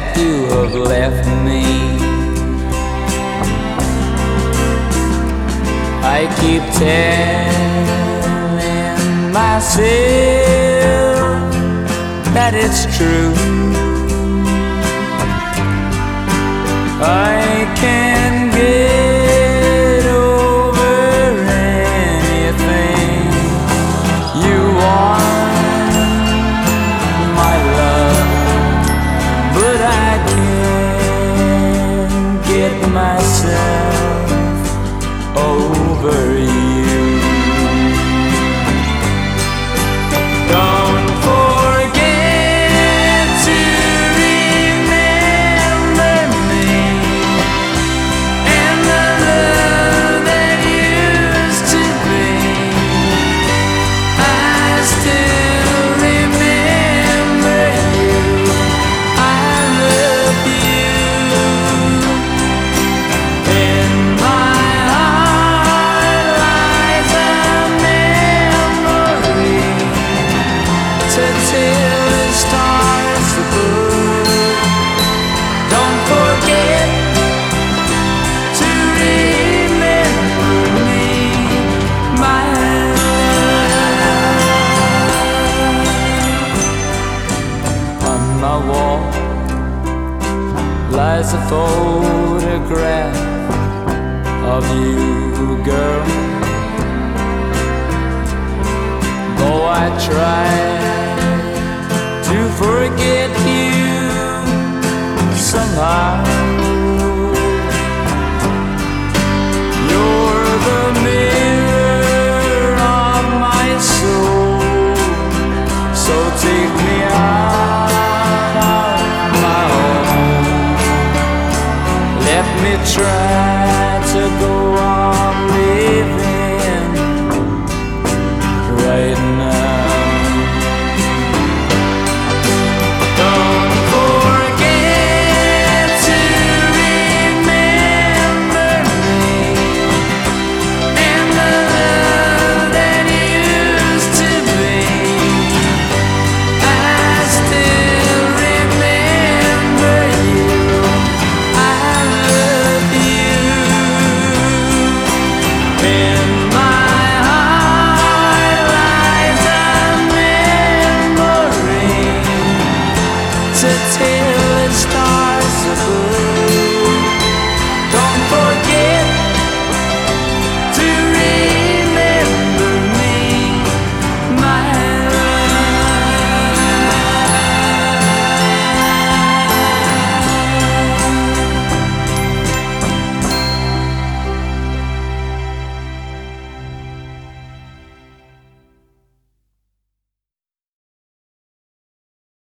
had to have left me. I keep telling myself that it's true. my wall lies a photograph of you, girl. Though I try. try. hesitate